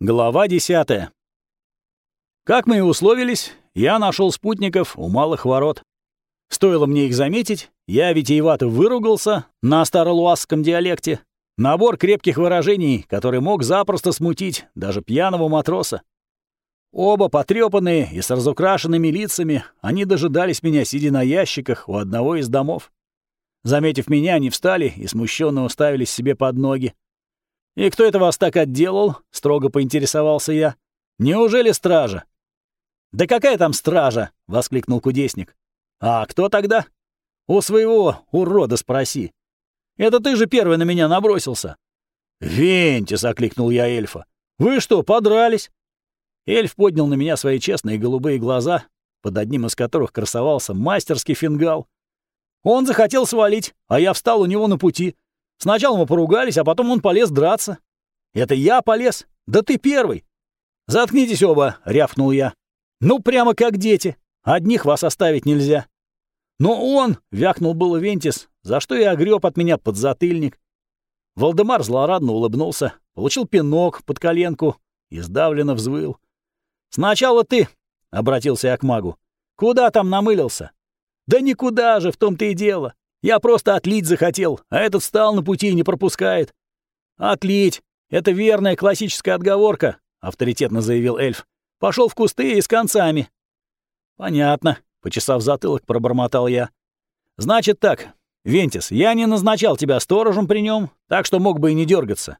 Глава 10. Как мы и условились, я нашел спутников у малых ворот. Стоило мне их заметить, я витиевато выругался на старолуасском диалекте. Набор крепких выражений, который мог запросто смутить даже пьяного матроса. Оба потрепанные и с разукрашенными лицами, они дожидались меня, сидя на ящиках у одного из домов. Заметив меня, они встали и смущенно уставились себе под ноги. «И кто это вас так отделал?» — строго поинтересовался я. «Неужели стража?» «Да какая там стража?» — воскликнул кудесник. «А кто тогда?» «У своего урода спроси. Это ты же первый на меня набросился». «Вентис!» — окликнул я эльфа. «Вы что, подрались?» Эльф поднял на меня свои честные голубые глаза, под одним из которых красовался мастерский фингал. Он захотел свалить, а я встал у него на пути. Сначала мы поругались, а потом он полез драться. Это я полез? Да ты первый. Заткнитесь оба, рявкнул я. Ну, прямо как дети. Одних вас оставить нельзя. Но он, вякнул было Вентис, за что и огреб от меня подзатыльник. Валдемар злорадно улыбнулся, получил пинок под коленку и сдавленно взвыл. «Сначала ты», — обратился я к магу. «Куда там намылился?» «Да никуда же, в том-то и дело. Я просто отлить захотел, а этот встал на пути и не пропускает». «Отлить! Это верная классическая отговорка», — авторитетно заявил эльф. Пошел в кусты и с концами». «Понятно», — почесав затылок, пробормотал я. «Значит так, Вентис, я не назначал тебя сторожем при нем, так что мог бы и не дергаться.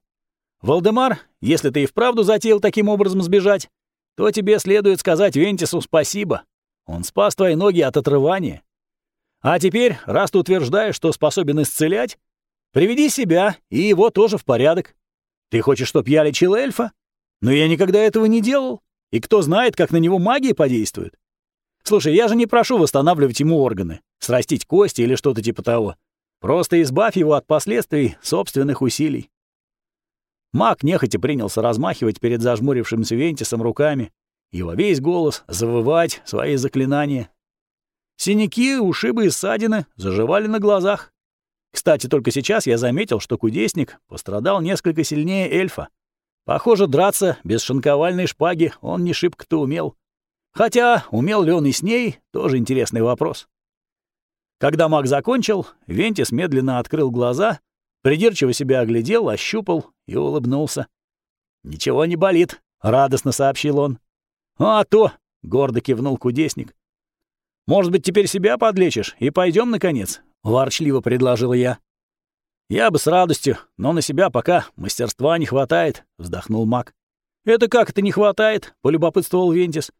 Валдемар, если ты и вправду затеял таким образом сбежать, то тебе следует сказать Вентису спасибо. Он спас твои ноги от отрывания. А теперь, раз ты утверждаешь, что способен исцелять, приведи себя и его тоже в порядок. Ты хочешь, чтоб я лечил эльфа? Но я никогда этого не делал. И кто знает, как на него магия подействует. Слушай, я же не прошу восстанавливать ему органы, срастить кости или что-то типа того. Просто избавь его от последствий собственных усилий. Маг нехотя принялся размахивать перед зажмурившимся Вентисом руками и во весь голос завывать свои заклинания. Синяки, ушибы и ссадины заживали на глазах. Кстати, только сейчас я заметил, что кудесник пострадал несколько сильнее эльфа. Похоже, драться без шинковальной шпаги он не шибко-то умел. Хотя, умел ли он и с ней, тоже интересный вопрос. Когда маг закончил, Вентис медленно открыл глаза, придирчиво себя оглядел, ощупал и улыбнулся. «Ничего не болит», — радостно сообщил он. «А то!» — гордо кивнул кудесник. Может быть, теперь себя подлечишь и пойдем наконец?» — ворчливо предложил я. «Я бы с радостью, но на себя пока мастерства не хватает», — вздохнул маг. «Это как это не хватает?» — полюбопытствовал Вентис.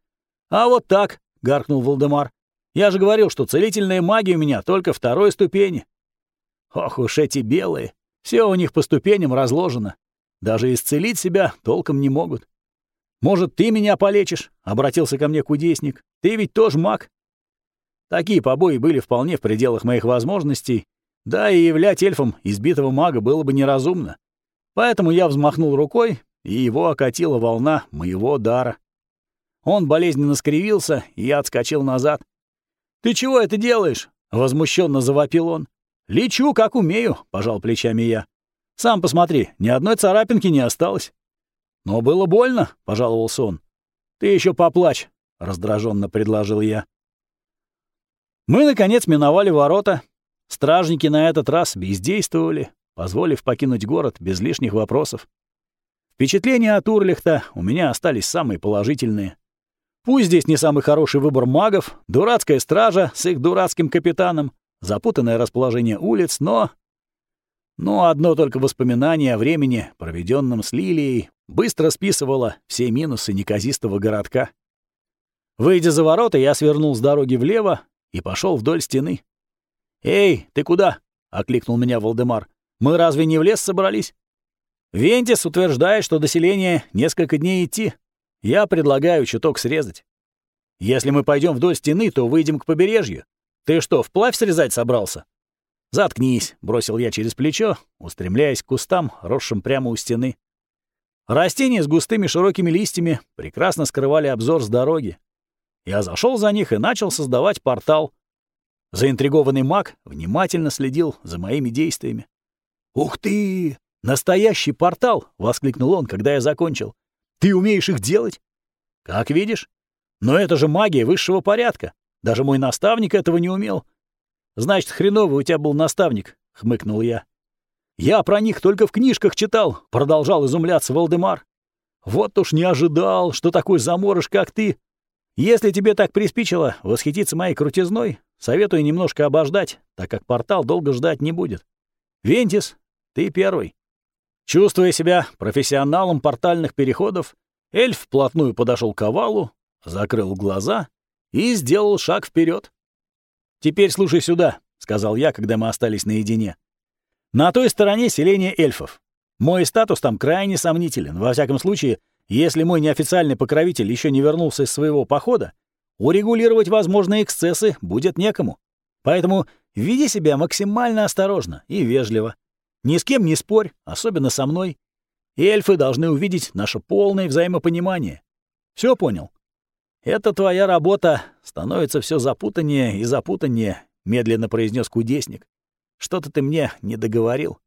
«А вот так», — гаркнул Валдемар. «Я же говорил, что целительная магия у меня только второй ступени». Ох уж эти белые. Все у них по ступеням разложено. Даже исцелить себя толком не могут. «Может, ты меня полечишь?» — обратился ко мне кудесник. «Ты ведь тоже маг». Такие побои были вполне в пределах моих возможностей, да и являть эльфом избитого мага было бы неразумно. Поэтому я взмахнул рукой, и его окатила волна моего дара. Он болезненно скривился, и я отскочил назад. «Ты чего это делаешь?» — возмущенно завопил он. «Лечу, как умею», — пожал плечами я. «Сам посмотри, ни одной царапинки не осталось». «Но было больно», — пожаловался он. «Ты еще поплачь», — раздраженно предложил я. Мы, наконец, миновали ворота. Стражники на этот раз бездействовали, позволив покинуть город без лишних вопросов. Впечатления от Урлихта у меня остались самые положительные. Пусть здесь не самый хороший выбор магов, дурацкая стража с их дурацким капитаном, запутанное расположение улиц, но... Но одно только воспоминание о времени, проведенном с Лилией, быстро списывало все минусы неказистого городка. Выйдя за ворота, я свернул с дороги влево и пошел вдоль стены. «Эй, ты куда?» — окликнул меня Валдемар. «Мы разве не в лес собрались?» «Вентис утверждает, что до селения несколько дней идти. Я предлагаю чуток срезать. Если мы пойдем вдоль стены, то выйдем к побережью. Ты что, вплавь срезать собрался?» «Заткнись», — бросил я через плечо, устремляясь к кустам, росшим прямо у стены. Растения с густыми широкими листьями прекрасно скрывали обзор с дороги. Я зашел за них и начал создавать портал. Заинтригованный маг внимательно следил за моими действиями. «Ух ты! Настоящий портал!» — воскликнул он, когда я закончил. Ты умеешь их делать? Как видишь. Но это же магия высшего порядка. Даже мой наставник этого не умел. Значит, хреновый у тебя был наставник, хмыкнул я. Я про них только в книжках читал, продолжал изумляться Валдемар. Вот уж не ожидал, что такой заморыш, как ты. Если тебе так приспичило восхититься моей крутизной, советую немножко обождать, так как портал долго ждать не будет. Вентис, ты первый. Чувствуя себя профессионалом портальных переходов, эльф вплотную подошел к овалу, закрыл глаза и сделал шаг вперед. «Теперь слушай сюда», — сказал я, когда мы остались наедине. «На той стороне селение эльфов. Мой статус там крайне сомнителен. Во всяком случае, если мой неофициальный покровитель еще не вернулся из своего похода, урегулировать возможные эксцессы будет некому. Поэтому веди себя максимально осторожно и вежливо. Ни с кем не спорь, особенно со мной. И эльфы должны увидеть наше полное взаимопонимание. Все понял? Это твоя работа становится все запутаннее и запутаннее, медленно произнес кудесник. Что-то ты мне не договорил.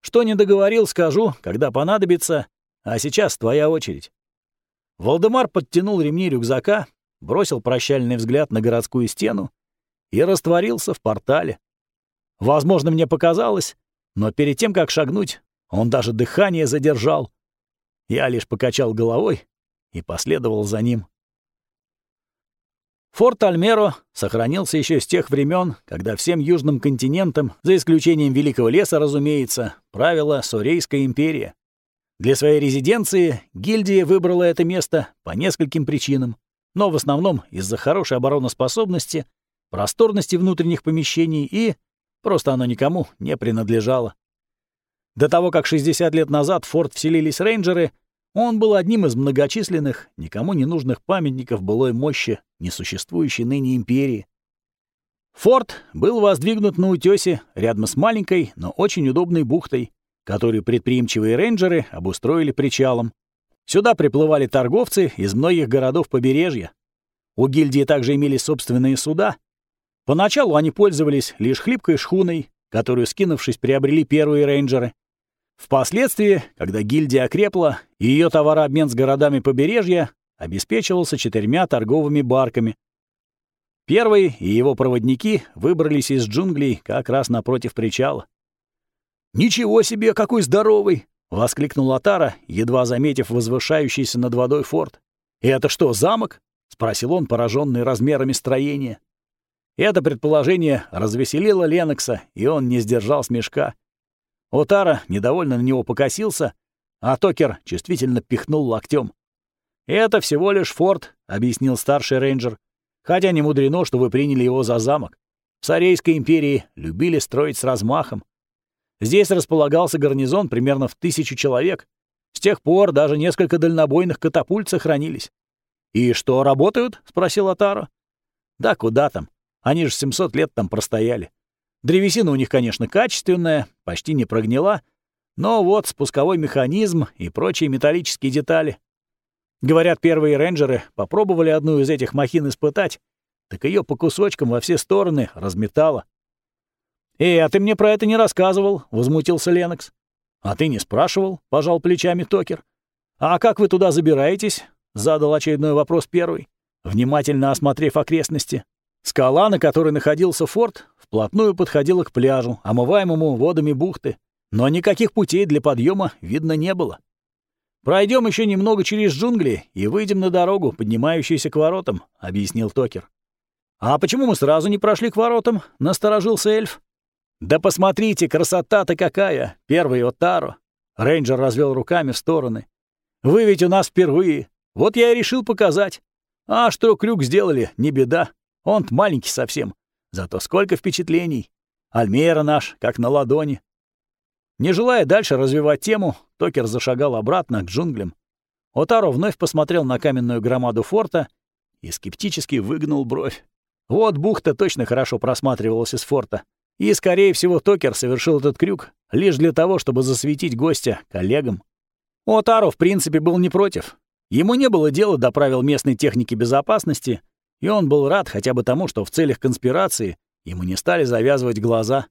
Что не договорил, скажу, когда понадобится, а сейчас твоя очередь. Валдемар подтянул ремни рюкзака, бросил прощальный взгляд на городскую стену и растворился в портале. Возможно, мне показалось, но перед тем, как шагнуть, он даже дыхание задержал. Я лишь покачал головой и последовал за ним. Форт Альмеро сохранился еще с тех времен, когда всем южным континентам, за исключением Великого леса, разумеется, правила Сурейская империя. Для своей резиденции гильдия выбрала это место по нескольким причинам, но в основном из-за хорошей обороноспособности, просторности внутренних помещений и просто оно никому не принадлежало. До того, как 60 лет назад в форт вселились рейнджеры, он был одним из многочисленных, никому не нужных памятников былой мощи несуществующей ныне империи. Форт был воздвигнут на утёсе рядом с маленькой, но очень удобной бухтой, которую предприимчивые рейнджеры обустроили причалом. Сюда приплывали торговцы из многих городов побережья. У гильдии также имели собственные суда. Поначалу они пользовались лишь хлипкой шхуной, которую, скинувшись, приобрели первые рейнджеры. Впоследствии, когда гильдия окрепла, ее товарообмен с городами побережья обеспечивался четырьмя торговыми барками. Первый и его проводники выбрались из джунглей как раз напротив причала. «Ничего себе, какой здоровый!» — воскликнул Атара, едва заметив возвышающийся над водой форт. «И это что, замок?» — спросил он, пораженный размерами строения. Это предположение развеселило Ленокса, и он не сдержал смешка. Отара недовольно на него покосился, а Токер чувствительно пихнул локтем. «Это всего лишь форт», — объяснил старший рейнджер. «Хотя не мудрено, что вы приняли его за замок. В Сарейской империи любили строить с размахом. Здесь располагался гарнизон примерно в тысячу человек. С тех пор даже несколько дальнобойных катапульт сохранились. «И что, работают?» — спросил Атаро. «Да куда там? Они же 700 лет там простояли. Древесина у них, конечно, качественная, почти не прогнила, но вот спусковой механизм и прочие металлические детали. Говорят, первые рейнджеры попробовали одну из этих махин испытать, так ее по кусочкам во все стороны разметало. «Эй, а ты мне про это не рассказывал», — возмутился Ленокс. «А ты не спрашивал», — пожал плечами Токер. «А как вы туда забираетесь?» — задал очередной вопрос первый, внимательно осмотрев окрестности. Скала, на которой находился форт, вплотную подходила к пляжу, омываемому водами бухты, но никаких путей для подъема видно не было. Пройдем еще немного через джунгли и выйдем на дорогу, поднимающуюся к воротам, объяснил Токер. А почему мы сразу не прошли к воротам? насторожился эльф. Да посмотрите, красота-то какая! Первый Отаро. Рейнджер развел руками в стороны. Вы ведь у нас впервые. Вот я и решил показать. А что крюк сделали, не беда. он маленький совсем. Зато сколько впечатлений. Альмера наш, как на ладони. Не желая дальше развивать тему, Токер зашагал обратно к джунглям. Отаро вновь посмотрел на каменную громаду форта и скептически выгнул бровь. Вот бухта точно хорошо просматривалась из форта. И, скорее всего, Токер совершил этот крюк лишь для того, чтобы засветить гостя коллегам. Отаро, в принципе, был не против. Ему не было дела до правил местной техники безопасности, и он был рад хотя бы тому, что в целях конспирации ему не стали завязывать глаза.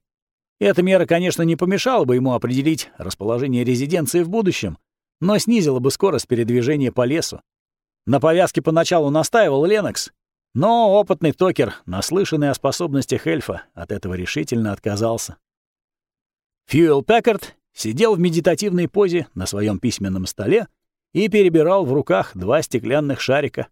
Эта мера, конечно, не помешала бы ему определить расположение резиденции в будущем, но снизило бы скорость передвижения по лесу. На повязке поначалу настаивал Ленокс, но опытный токер, наслышанный о способностях эльфа, от этого решительно отказался. Фьюэл Пекард сидел в медитативной позе на своем письменном столе и перебирал в руках два стеклянных шарика.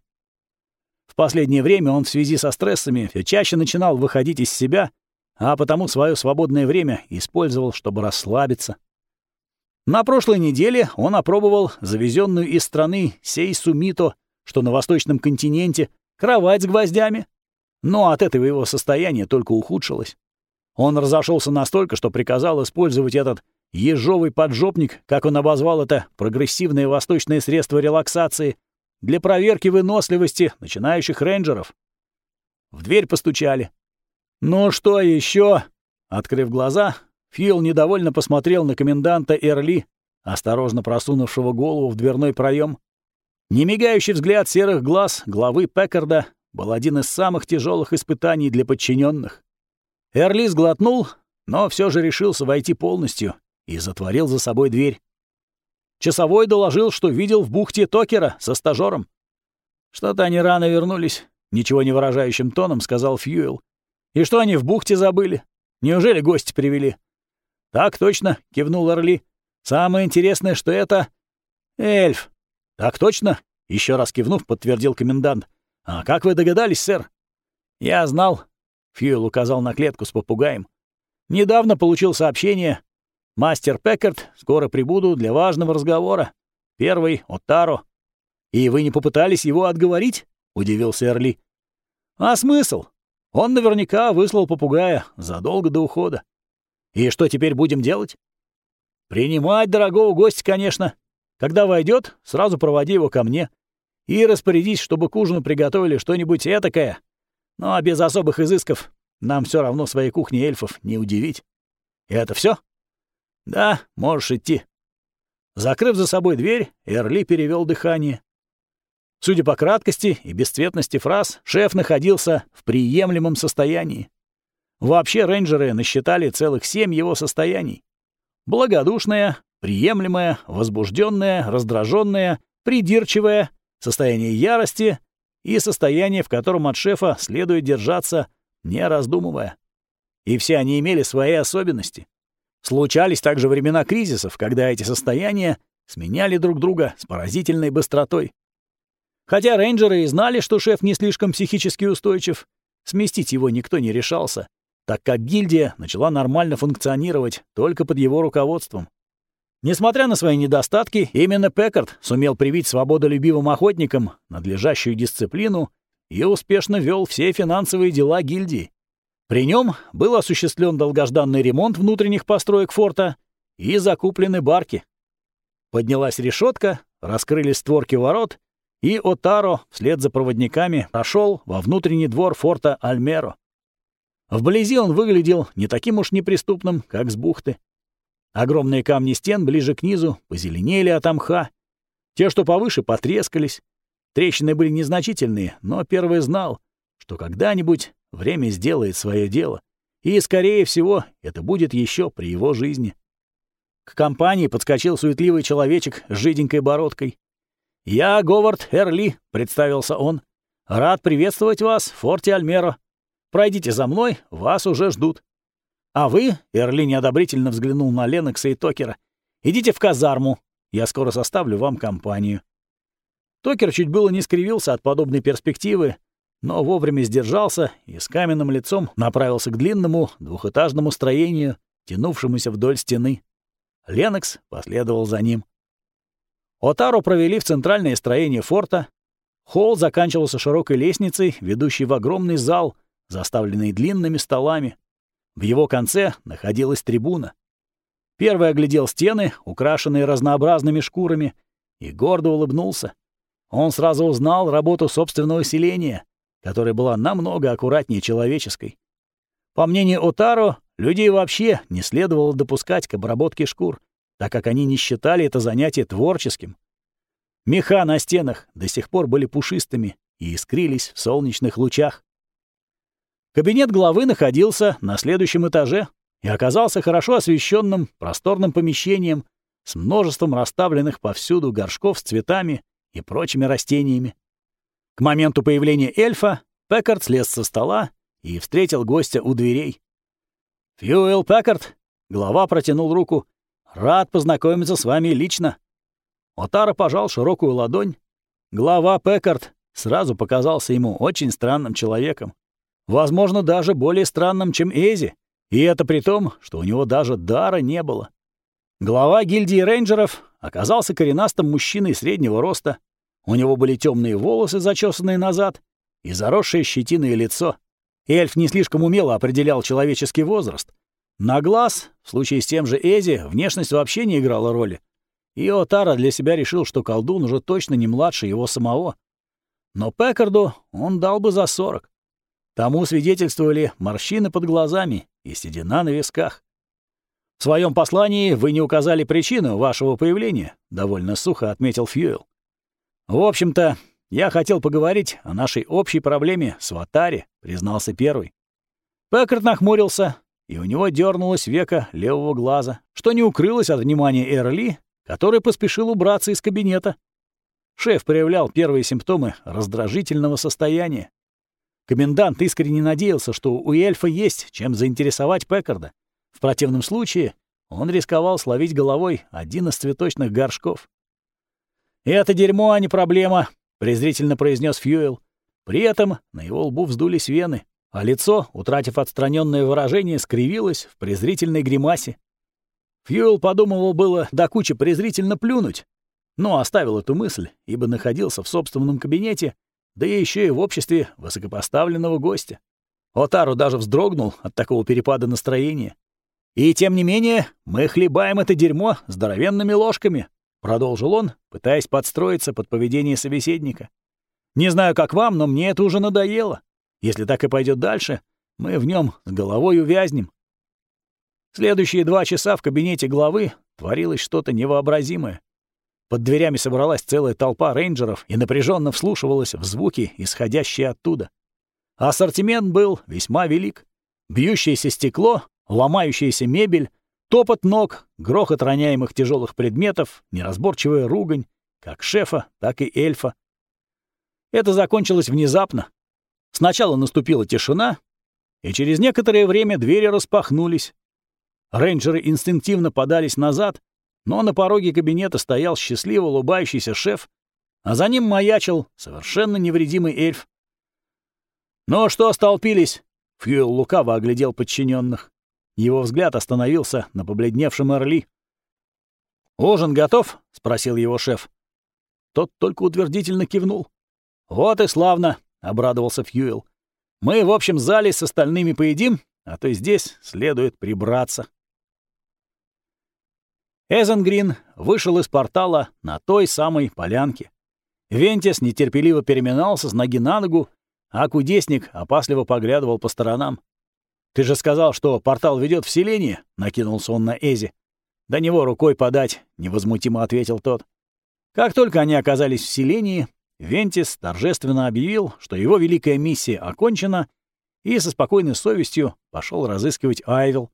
В последнее время он в связи со стрессами все чаще начинал выходить из себя, а потому свое свободное время использовал, чтобы расслабиться. На прошлой неделе он опробовал завезенную из страны Сейсумито, что на восточном континенте, кровать с гвоздями. Но от этого его состояние только ухудшилось. Он разошелся настолько, что приказал использовать этот ежовый поджопник, как он обозвал это, прогрессивное восточное средство релаксации, для проверки выносливости начинающих рейнджеров. В дверь постучали. «Ну что еще?» Открыв глаза, Фил недовольно посмотрел на коменданта Эрли, осторожно просунувшего голову в дверной проем. Немигающий взгляд серых глаз главы Пекарда был один из самых тяжелых испытаний для подчиненных. Эрли сглотнул, но все же решился войти полностью и затворил за собой дверь. Часовой доложил, что видел в бухте Токера со стажером. «Что-то они рано вернулись», — ничего не выражающим тоном сказал Фьюэлл. «И что они в бухте забыли? Неужели гости привели?» «Так точно», — кивнул Орли. «Самое интересное, что это...» «Эльф». «Так точно», — еще раз кивнув, подтвердил комендант. «А как вы догадались, сэр?» «Я знал», — Фьюэлл указал на клетку с попугаем. «Недавно получил сообщение. Мастер Пеккарт скоро прибуду для важного разговора. Первый — от Таро. И вы не попытались его отговорить?» — удивился Эрли. «А смысл? Он наверняка выслал попугая задолго до ухода. И что теперь будем делать? Принимать дорогого гостя, конечно. Когда войдет, сразу проводи его ко мне. И распорядись, чтобы к ужину приготовили что-нибудь этакое. Но без особых изысков нам все равно своей кухни эльфов не удивить. И это все? Да, можешь идти. Закрыв за собой дверь, Эрли перевел дыхание. Судя по краткости и бесцветности фраз, шеф находился в приемлемом состоянии. Вообще рейнджеры насчитали целых семь его состояний. Благодушное, приемлемое, возбужденное, раздраженное, придирчивое, состояние ярости и состояние, в котором от шефа следует держаться, не раздумывая. И все они имели свои особенности. Случались также времена кризисов, когда эти состояния сменяли друг друга с поразительной быстротой. Хотя рейнджеры и знали, что шеф не слишком психически устойчив, сместить его никто не решался, так как гильдия начала нормально функционировать только под его руководством. Несмотря на свои недостатки, именно Пекард сумел привить свободолюбивым охотникам надлежащую дисциплину и успешно вел все финансовые дела гильдии. При нем был осуществлен долгожданный ремонт внутренних построек форта и закуплены барки. Поднялась решетка, раскрылись створки ворот, и Отаро вслед за проводниками прошел во внутренний двор форта Альмеро. Вблизи он выглядел не таким уж неприступным, как с бухты. Огромные камни стен ближе к низу позеленели от мха. Те, что повыше, потрескались. Трещины были незначительные, но первый знал, что когда-нибудь время сделает свое дело. И, скорее всего, это будет еще при его жизни. К компании подскочил суетливый человечек с жиденькой бородкой. «Я Говард Эрли», — представился он. «Рад приветствовать вас в форте Альмеро. Пройдите за мной, вас уже ждут. А вы, Эрли неодобрительно взглянул на Ленокса и Токера, идите в казарму, я скоро составлю вам компанию. Токер чуть было не скривился от подобной перспективы, но вовремя сдержался и с каменным лицом направился к длинному двухэтажному строению, тянувшемуся вдоль стены. Ленокс последовал за ним. Отару провели в центральное строение форта. Холл заканчивался широкой лестницей, ведущей в огромный зал — заставленный длинными столами. В его конце находилась трибуна. Первый оглядел стены, украшенные разнообразными шкурами, и гордо улыбнулся. Он сразу узнал работу собственного селения, которая была намного аккуратнее человеческой. По мнению Отаро, людей вообще не следовало допускать к обработке шкур, так как они не считали это занятие творческим. Меха на стенах до сих пор были пушистыми и искрились в солнечных лучах. Кабинет главы находился на следующем этаже и оказался хорошо освещенным просторным помещением, с множеством расставленных повсюду горшков с цветами и прочими растениями. К моменту появления эльфа Пекард слез со стола и встретил гостя у дверей. «Фьюэлл Пекард!» — глава протянул руку. «Рад познакомиться с вами лично». Отара пожал широкую ладонь. Глава Пекард сразу показался ему очень странным человеком. Возможно, даже более странным, чем Эзи. И это при том, что у него даже дара не было. Глава гильдии рейнджеров оказался коренастым мужчиной среднего роста. У него были темные волосы, зачесанные назад, и заросшее щетиное лицо. Эльф не слишком умело определял человеческий возраст. На глаз, в случае с тем же Эзи, внешность вообще не играла роли. И Отара для себя решил, что колдун уже точно не младше его самого. Но Пекарду он дал бы за сорок. Тому свидетельствовали морщины под глазами и седина на висках. «В своем послании вы не указали причину вашего появления», — довольно сухо отметил Фьюэлл. «В общем-то, я хотел поговорить о нашей общей проблеме с Ватари», — признался первый. Пекард нахмурился, и у него дернулось века левого глаза, что не укрылось от внимания Эрли, который поспешил убраться из кабинета. Шеф проявлял первые симптомы раздражительного состояния. Комендант искренне надеялся, что у эльфа есть чем заинтересовать Пекарда. В противном случае он рисковал словить головой один из цветочных горшков. «Это дерьмо, а не проблема», — презрительно произнес Фьюэлл. При этом на его лбу вздулись вены, а лицо, утратив отстраненное выражение, скривилось в презрительной гримасе. Фьюэлл подумывал было до кучи презрительно плюнуть, но оставил эту мысль, ибо находился в собственном кабинете, да еще и в обществе высокопоставленного гостя. Отару даже вздрогнул от такого перепада настроения. «И тем не менее, мы хлебаем это дерьмо здоровенными ложками», — продолжил он, пытаясь подстроиться под поведение собеседника. «Не знаю, как вам, но мне это уже надоело. Если так и пойдет дальше, мы в нем с головой увязнем». Следующие два часа в кабинете главы творилось что-то невообразимое. Под дверями собралась целая толпа рейнджеров и напряженно вслушивалась в звуки, исходящие оттуда. Ассортимент был весьма велик. Бьющееся стекло, ломающаяся мебель, топот ног, грохот роняемых тяжелых предметов, неразборчивая ругань, как шефа, так и эльфа. Это закончилось внезапно. Сначала наступила тишина, и через некоторое время двери распахнулись. Рейнджеры инстинктивно подались назад, но на пороге кабинета стоял счастливо улыбающийся шеф, а за ним маячил совершенно невредимый эльф. «Ну что столпились?» — Фьюэл лукаво оглядел подчиненных. Его взгляд остановился на побледневшем Орли. «Ужин готов?» — спросил его шеф. Тот только утвердительно кивнул. «Вот и славно!» — обрадовался Фьюэл. «Мы в общем зале с остальными поедим, а то здесь следует прибраться». Эзенгрин вышел из портала на той самой полянке. Вентис нетерпеливо переминался с ноги на ногу, а кудесник опасливо поглядывал по сторонам. «Ты же сказал, что портал ведет в селение?» — накинулся он на Эзи. «До него рукой подать», — невозмутимо ответил тот. Как только они оказались в селении, Вентис торжественно объявил, что его великая миссия окончена, и со спокойной совестью пошел разыскивать Айвил.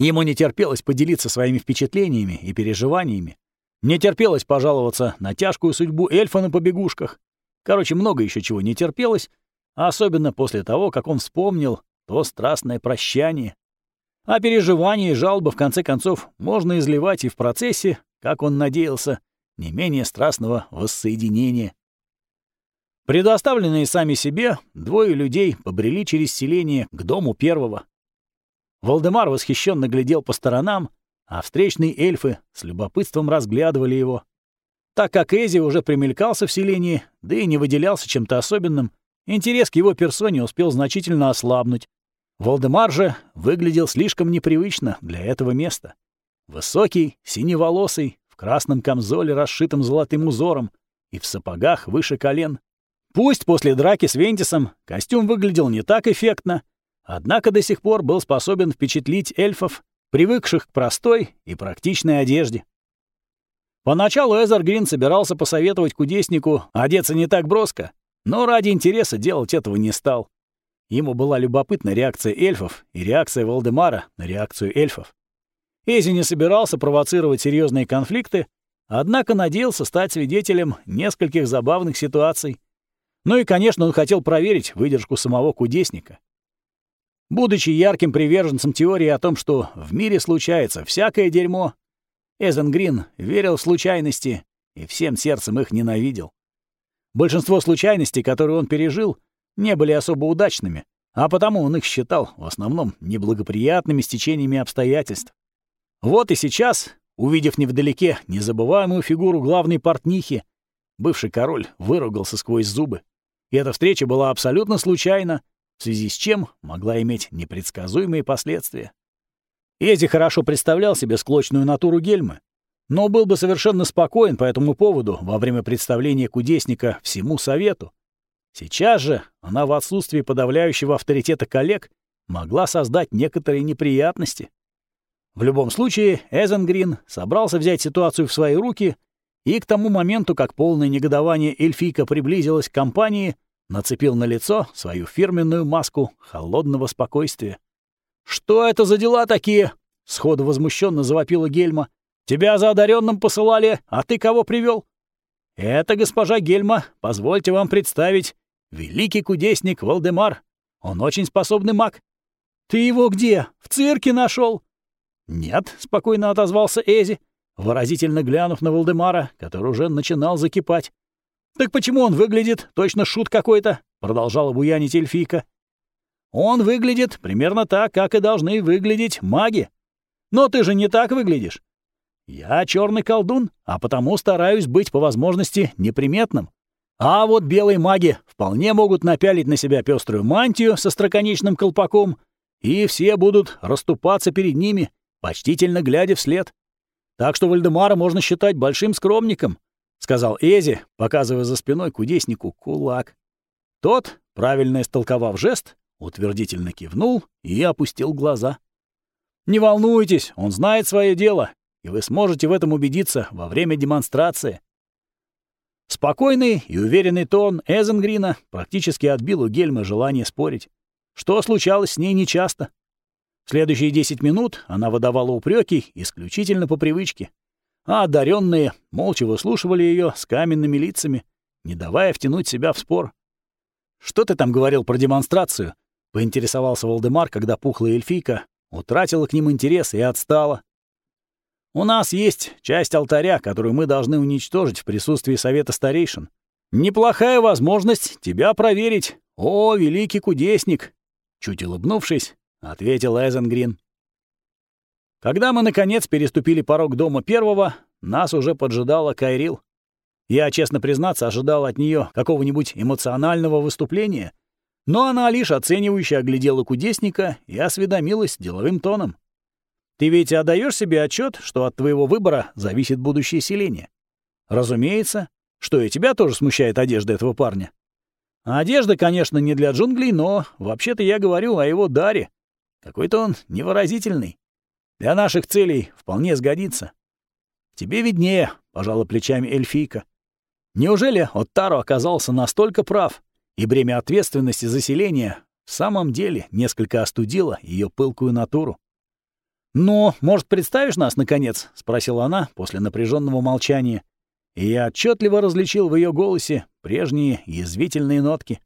Ему не терпелось поделиться своими впечатлениями и переживаниями. Не терпелось пожаловаться на тяжкую судьбу эльфа на побегушках. Короче, много еще чего не терпелось, а особенно после того, как он вспомнил то страстное прощание. А переживания и жалобы, в конце концов, можно изливать и в процессе, как он надеялся, не менее страстного воссоединения. Предоставленные сами себе, двое людей побрели через селение к дому первого. Валдемар восхищенно глядел по сторонам, а встречные эльфы с любопытством разглядывали его. Так как Эзи уже примелькался в селении, да и не выделялся чем-то особенным, интерес к его персоне успел значительно ослабнуть. Волдемар же выглядел слишком непривычно для этого места. Высокий, синеволосый, в красном камзоле, расшитом золотым узором, и в сапогах выше колен. Пусть после драки с Вентисом костюм выглядел не так эффектно, однако до сих пор был способен впечатлить эльфов, привыкших к простой и практичной одежде. Поначалу Эзер Грин собирался посоветовать кудеснику одеться не так броско, но ради интереса делать этого не стал. Ему была любопытна реакция эльфов и реакция Волдемара на реакцию эльфов. Эзи не собирался провоцировать серьезные конфликты, однако надеялся стать свидетелем нескольких забавных ситуаций. Ну и, конечно, он хотел проверить выдержку самого кудесника. Будучи ярким приверженцем теории о том, что в мире случается всякое дерьмо, Эзен Грин верил в случайности и всем сердцем их ненавидел. Большинство случайностей, которые он пережил, не были особо удачными, а потому он их считал в основном неблагоприятными стечениями обстоятельств. Вот и сейчас, увидев невдалеке незабываемую фигуру главной портнихи, бывший король выругался сквозь зубы. И эта встреча была абсолютно случайна, в связи с чем могла иметь непредсказуемые последствия. Эдди хорошо представлял себе склочную натуру Гельмы, но был бы совершенно спокоен по этому поводу во время представления кудесника всему совету. Сейчас же она в отсутствии подавляющего авторитета коллег могла создать некоторые неприятности. В любом случае, Эзенгрин собрался взять ситуацию в свои руки, и к тому моменту, как полное негодование эльфийка приблизилась к компании, нацепил на лицо свою фирменную маску холодного спокойствия. «Что это за дела такие?» — сходу возмущенно завопила Гельма. «Тебя за одаренным посылали, а ты кого привел? «Это госпожа Гельма, позвольте вам представить. Великий кудесник Валдемар. Он очень способный маг». «Ты его где? В цирке нашел? «Нет», — спокойно отозвался Эзи, выразительно глянув на Валдемара, который уже начинал закипать. «Так почему он выглядит? Точно шут какой-то», — продолжала буянить эльфийка. Он выглядит примерно так, как и должны выглядеть маги. Но ты же не так выглядишь. Я черный колдун, а потому стараюсь быть по возможности неприметным. А вот белые маги вполне могут напялить на себя пеструю мантию со строконечным колпаком, и все будут расступаться перед ними, почтительно глядя вслед. Так что Вальдемара можно считать большим скромником, — сказал Эзи, показывая за спиной кудеснику кулак. Тот, правильно истолковав жест, утвердительно кивнул и опустил глаза. «Не волнуйтесь, он знает свое дело, и вы сможете в этом убедиться во время демонстрации». Спокойный и уверенный тон Эзенгрина практически отбил у Гельмы желание спорить. Что случалось с ней нечасто. В следующие десять минут она выдавала упреки исключительно по привычке, а одаренные молча выслушивали ее с каменными лицами, не давая втянуть себя в спор. «Что ты там говорил про демонстрацию?» — поинтересовался Валдемар, когда пухлая эльфийка утратила к ним интерес и отстала. «У нас есть часть алтаря, которую мы должны уничтожить в присутствии Совета Старейшин. Неплохая возможность тебя проверить, о, великий кудесник!» Чуть улыбнувшись, ответил Эзенгрин. Когда мы, наконец, переступили порог дома первого, нас уже поджидала Кайрил. Я, честно признаться, ожидал от нее какого-нибудь эмоционального выступления, но она лишь оценивающе оглядела кудесника и осведомилась деловым тоном. «Ты ведь отдаешь себе отчет, что от твоего выбора зависит будущее селение? Разумеется. Что и тебя тоже смущает одежда этого парня? Одежда, конечно, не для джунглей, но вообще-то я говорю о его даре. Какой-то он невыразительный. Для наших целей вполне сгодится. Тебе виднее, — пожала плечами эльфийка. Неужели Оттаро оказался настолько прав, и бремя ответственности за селение в самом деле несколько остудило ее пылкую натуру. «Ну, может, представишь нас, наконец?» — спросила она после напряженного молчания. И я отчетливо различил в ее голосе прежние язвительные нотки.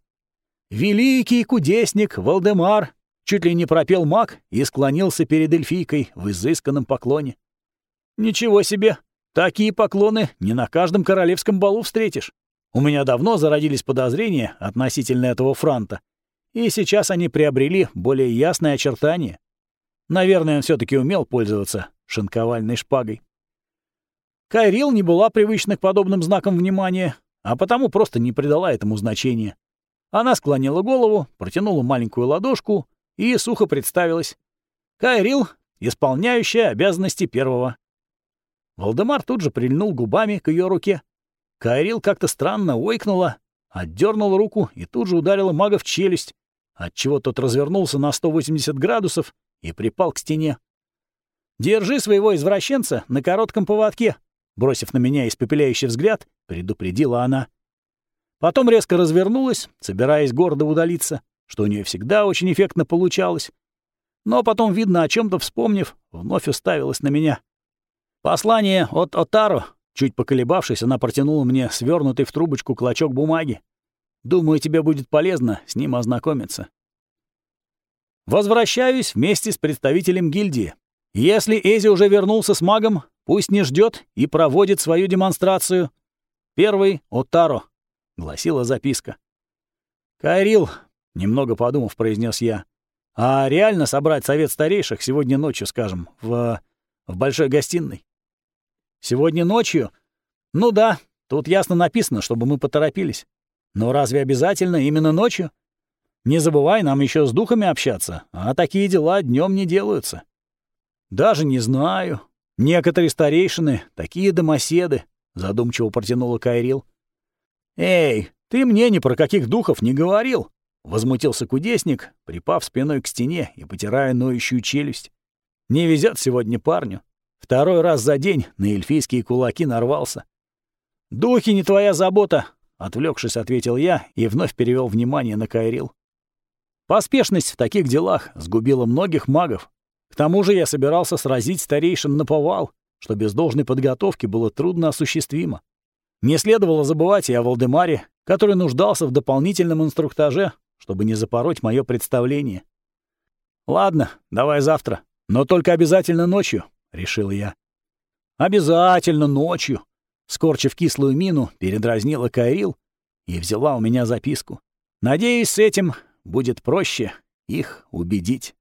«Великий кудесник Валдемар!» Чуть ли не пропел маг и склонился перед эльфийкой в изысканном поклоне. «Ничего себе! Такие поклоны не на каждом королевском балу встретишь!» У меня давно зародились подозрения относительно этого франта, и сейчас они приобрели более ясные очертания. Наверное, он все таки умел пользоваться шинковальной шпагой. Кайрил не была привычна к подобным знакам внимания, а потому просто не придала этому значения. Она склонила голову, протянула маленькую ладошку и сухо представилась. Кайрил, исполняющая обязанности первого. Валдемар тут же прильнул губами к ее руке. Кайрил как-то странно ойкнула, отдернула руку и тут же ударила мага в челюсть, отчего тот развернулся на 180 градусов и припал к стене. «Держи своего извращенца на коротком поводке», бросив на меня испепеляющий взгляд, предупредила она. Потом резко развернулась, собираясь гордо удалиться, что у нее всегда очень эффектно получалось. но потом, видно, о чем то вспомнив, вновь уставилась на меня. Послание от Отаро. Чуть поколебавшись, она протянула мне свернутый в трубочку клочок бумаги. Думаю, тебе будет полезно с ним ознакомиться. Возвращаюсь вместе с представителем гильдии. Если Эзи уже вернулся с магом, пусть не ждет и проводит свою демонстрацию. Первый — Отаро, — гласила записка. «Кайрил», — немного подумав, произнес я, — «а реально собрать совет старейших сегодня ночью, скажем, в... в большой гостиной?» «Сегодня ночью? Ну да, тут ясно написано, чтобы мы поторопились. Но разве обязательно именно ночью? Не забывай, нам еще с духами общаться, а такие дела днем не делаются». «Даже не знаю. Некоторые старейшины — такие домоседы», — задумчиво протянула Кайрил. «Эй, ты мне ни про каких духов не говорил!» — возмутился кудесник, припав спиной к стене и потирая ноющую челюсть. «Не везет сегодня парню. Второй раз за день на эльфийские кулаки нарвался». «Духи не твоя забота!» — отвлекшись, ответил я и вновь перевел внимание на Кайрил. Поспешность в таких делах сгубила многих магов. К тому же я собирался сразить старейшин на повал, что без должной подготовки было трудно осуществимо. Не следовало забывать и о Валдемаре, который нуждался в дополнительном инструктаже, чтобы не запороть мое представление. «Ладно, давай завтра, но только обязательно ночью», — решил я. «Обязательно ночью», — скорчив кислую мину, передразнила Кайрил и взяла у меня записку. «Надеюсь, с этим будет проще их убедить».